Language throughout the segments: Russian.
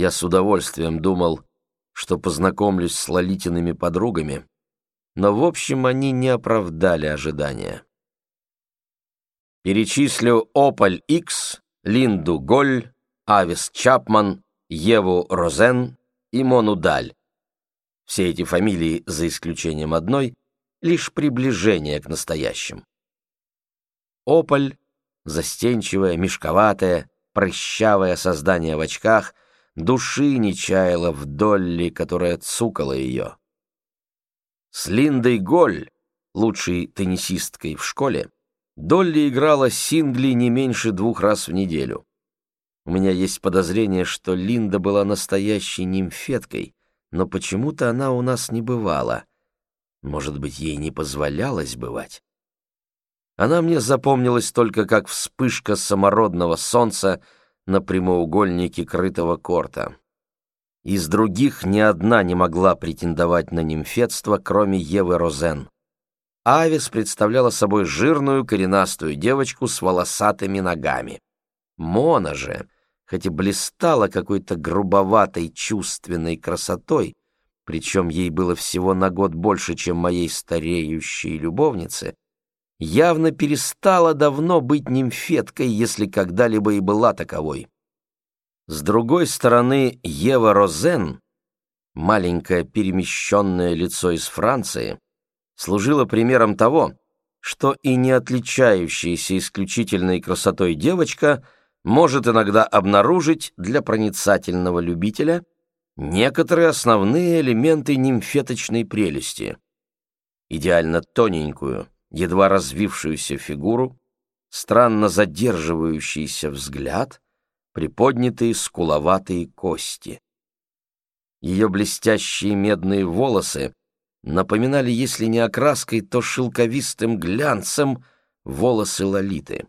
Я с удовольствием думал, что познакомлюсь с Лолитиными подругами, но, в общем, они не оправдали ожидания. Перечислю Опаль Икс, Линду Голь, Авис Чапман, Еву Розен и Мону Даль. Все эти фамилии, за исключением одной, лишь приближение к настоящим. Опаль — застенчивое, мешковатое, прыщавое создание в очках, души не чаяла в Долли, которая цукала ее. С Линдой Голь, лучшей теннисисткой в школе, Долли играла сингли не меньше двух раз в неделю. У меня есть подозрение, что Линда была настоящей нимфеткой, но почему-то она у нас не бывала. Может быть, ей не позволялось бывать? Она мне запомнилась только как вспышка самородного солнца на прямоугольнике крытого корта. Из других ни одна не могла претендовать на нимфетство, кроме Евы Розен. Авис представляла собой жирную коренастую девочку с волосатыми ногами. Мона же, хоть и блистала какой-то грубоватой чувственной красотой, причем ей было всего на год больше, чем моей стареющей любовнице, явно перестала давно быть нимфеткой, если когда-либо и была таковой. С другой стороны, Ева Розен, маленькое перемещенное лицо из Франции, служила примером того, что и не отличающаяся исключительной красотой девочка может иногда обнаружить для проницательного любителя некоторые основные элементы нимфеточной прелести. Идеально тоненькую, едва развившуюся фигуру, странно задерживающийся взгляд, приподнятые скуловатые кости. Ее блестящие медные волосы напоминали, если не окраской, то шелковистым глянцем волосы Лолиты.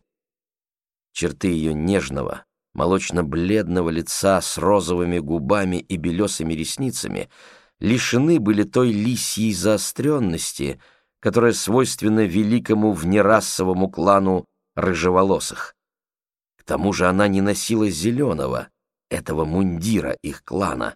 Черты ее нежного, молочно-бледного лица с розовыми губами и белесыми ресницами лишены были той лисьей заостренности, которая свойственна великому внерасовому клану рыжеволосых. К тому же она не носила зеленого, этого мундира их клана.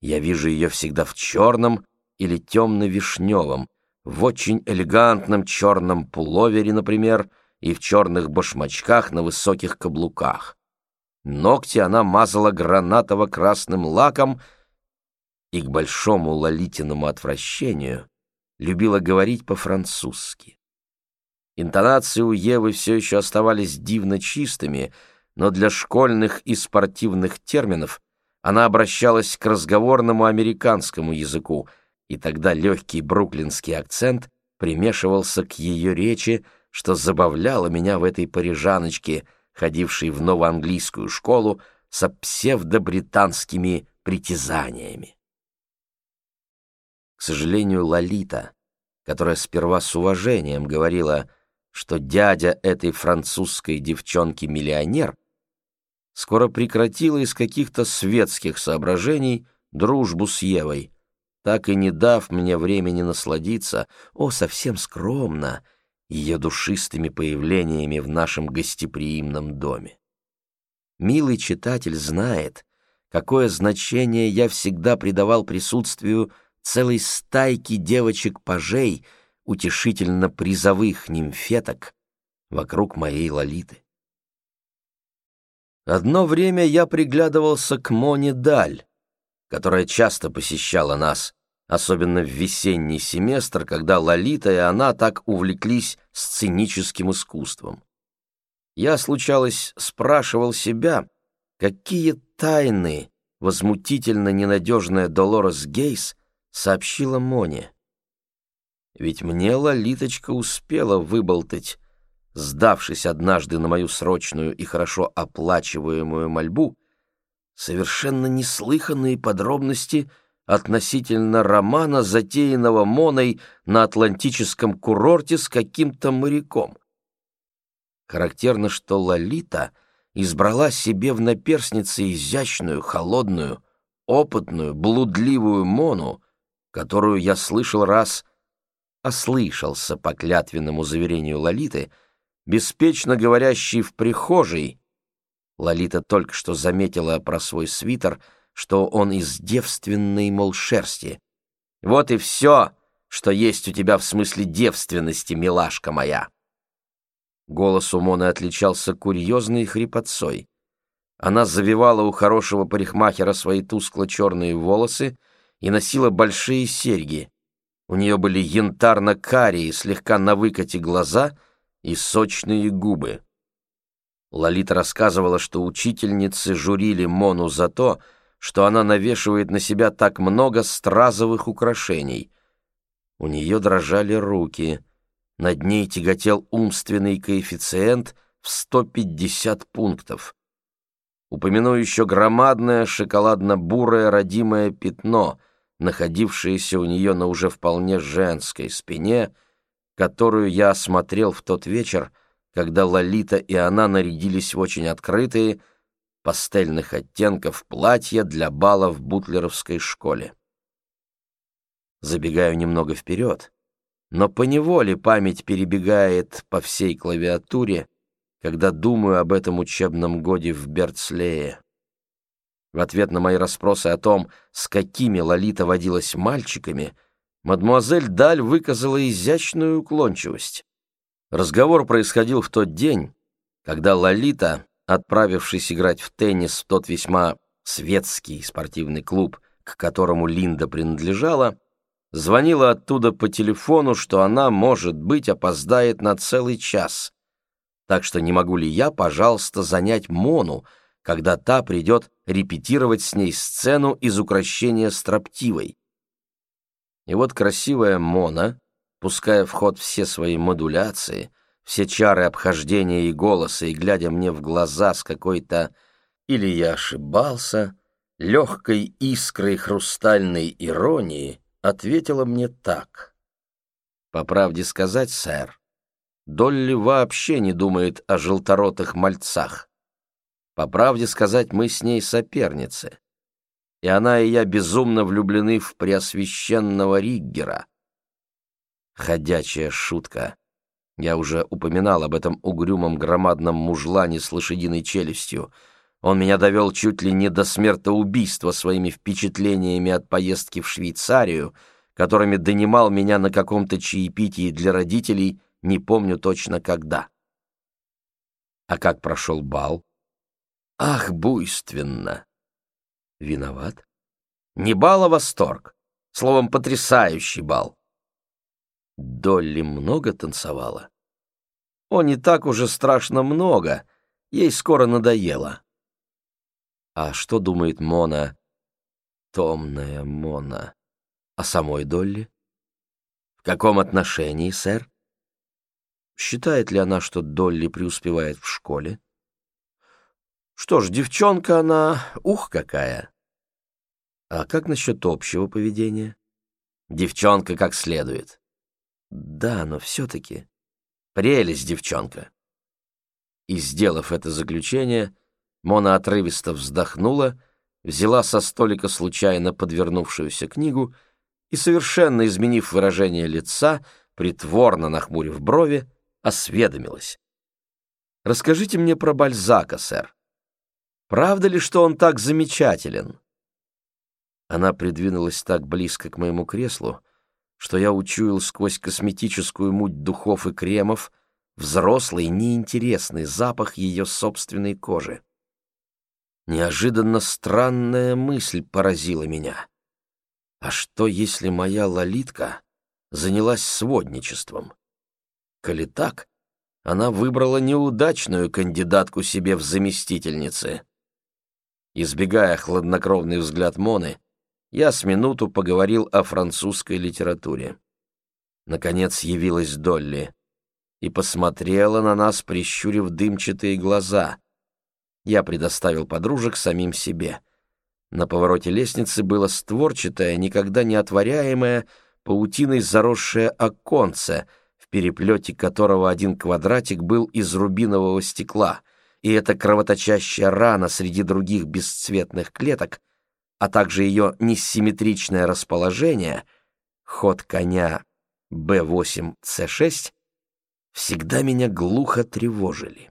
Я вижу ее всегда в черном, или темно-вишневом, в очень элегантном черном пуловере, например, и в черных башмачках на высоких каблуках. Ногти она мазала гранатово-красным лаком и к большому лолитиному отвращению любила говорить по-французски. Интонации у Евы все еще оставались дивно чистыми, но для школьных и спортивных терминов она обращалась к разговорному американскому языку — и тогда легкий бруклинский акцент примешивался к ее речи, что забавляло меня в этой парижаночке, ходившей в новоанглийскую школу со псевдобританскими притязаниями. К сожалению, Лолита, которая сперва с уважением говорила, что дядя этой французской девчонки миллионер, скоро прекратила из каких-то светских соображений дружбу с Евой, так и не дав мне времени насладиться, о, совсем скромно, ее душистыми появлениями в нашем гостеприимном доме. Милый читатель знает, какое значение я всегда придавал присутствию целой стайки девочек-пажей, утешительно призовых нимфеток, вокруг моей Лолиты. Одно время я приглядывался к Моне Даль, которая часто посещала нас, особенно в весенний семестр, когда Лолита и она так увлеклись сценическим искусством. Я, случалось, спрашивал себя, какие тайны возмутительно ненадежная Долорес Гейс сообщила Моне. Ведь мне Лолиточка успела выболтать, сдавшись однажды на мою срочную и хорошо оплачиваемую мольбу, совершенно неслыханные подробности — относительно романа, затеянного Моной на атлантическом курорте с каким-то моряком. Характерно, что Лолита избрала себе в наперснице изящную, холодную, опытную, блудливую Мону, которую я слышал раз, ослышался по клятвенному заверению Лолиты, беспечно говорящей в прихожей. Лолита только что заметила про свой свитер — что он из девственной, мол, шерсти. Вот и все, что есть у тебя в смысле девственности, милашка моя. Голос у Моны отличался курьезной хрипотцой. Она завивала у хорошего парикмахера свои тускло-черные волосы и носила большие серьги. У нее были янтарно-карие, слегка на выкате глаза и сочные губы. Лолита рассказывала, что учительницы журили Мону за то, что она навешивает на себя так много стразовых украшений. У нее дрожали руки. Над ней тяготел умственный коэффициент в 150 пунктов. Упомяну еще громадное шоколадно-бурое родимое пятно, находившееся у нее на уже вполне женской спине, которую я осмотрел в тот вечер, когда Лолита и она нарядились в очень открытые, пастельных оттенков платья для бала в бутлеровской школе. Забегаю немного вперед, но поневоле память перебегает по всей клавиатуре, когда думаю об этом учебном годе в Берцлее. В ответ на мои расспросы о том, с какими Лолита водилась мальчиками, мадемуазель Даль выказала изящную уклончивость. Разговор происходил в тот день, когда Лолита, отправившись играть в теннис в тот весьма светский спортивный клуб, к которому Линда принадлежала, звонила оттуда по телефону, что она, может быть, опоздает на целый час. Так что не могу ли я, пожалуйста, занять Мону, когда та придет репетировать с ней сцену из украшения строптивой? И вот красивая Мона пуская в ход все свои модуляции, все чары обхождения и голоса, и глядя мне в глаза с какой-то «или я ошибался», легкой искрой хрустальной иронии, ответила мне так. «По правде сказать, сэр, Долли вообще не думает о желторотых мальцах. По правде сказать, мы с ней соперницы. И она и я безумно влюблены в преосвященного Риггера, Ходячая шутка. Я уже упоминал об этом угрюмом громадном мужлане с лошадиной челюстью. Он меня довел чуть ли не до смертоубийства своими впечатлениями от поездки в Швейцарию, которыми донимал меня на каком-то чаепитии для родителей, не помню точно когда. А как прошел бал? Ах, буйственно! Виноват? Не бал, а восторг. Словом, потрясающий бал. Долли много танцевала? О, не так уже страшно много, ей скоро надоело. А что думает Мона? Томная Мона. О самой Долли? В каком отношении, сэр? Считает ли она, что Долли преуспевает в школе? Что ж, девчонка она, ух, какая! А как насчет общего поведения? Девчонка как следует. Да, но все-таки... Прелесть, девчонка. И, сделав это заключение, Мона отрывисто вздохнула, взяла со столика случайно подвернувшуюся книгу и, совершенно изменив выражение лица, притворно нахмурив брови, осведомилась. «Расскажите мне про Бальзака, сэр. Правда ли, что он так замечателен?» Она придвинулась так близко к моему креслу, что я учуял сквозь косметическую муть духов и кремов взрослый, неинтересный запах ее собственной кожи. Неожиданно странная мысль поразила меня. А что, если моя лолитка занялась сводничеством? Коли так, она выбрала неудачную кандидатку себе в заместительнице. Избегая хладнокровный взгляд Моны, я с минуту поговорил о французской литературе. Наконец явилась Долли и посмотрела на нас, прищурив дымчатые глаза. Я предоставил подружек самим себе. На повороте лестницы было створчатое, никогда не отворяемое, паутиной заросшее оконце, в переплете которого один квадратик был из рубинового стекла, и эта кровоточащая рана среди других бесцветных клеток а также ее несимметричное расположение, ход коня b8c6, всегда меня глухо тревожили.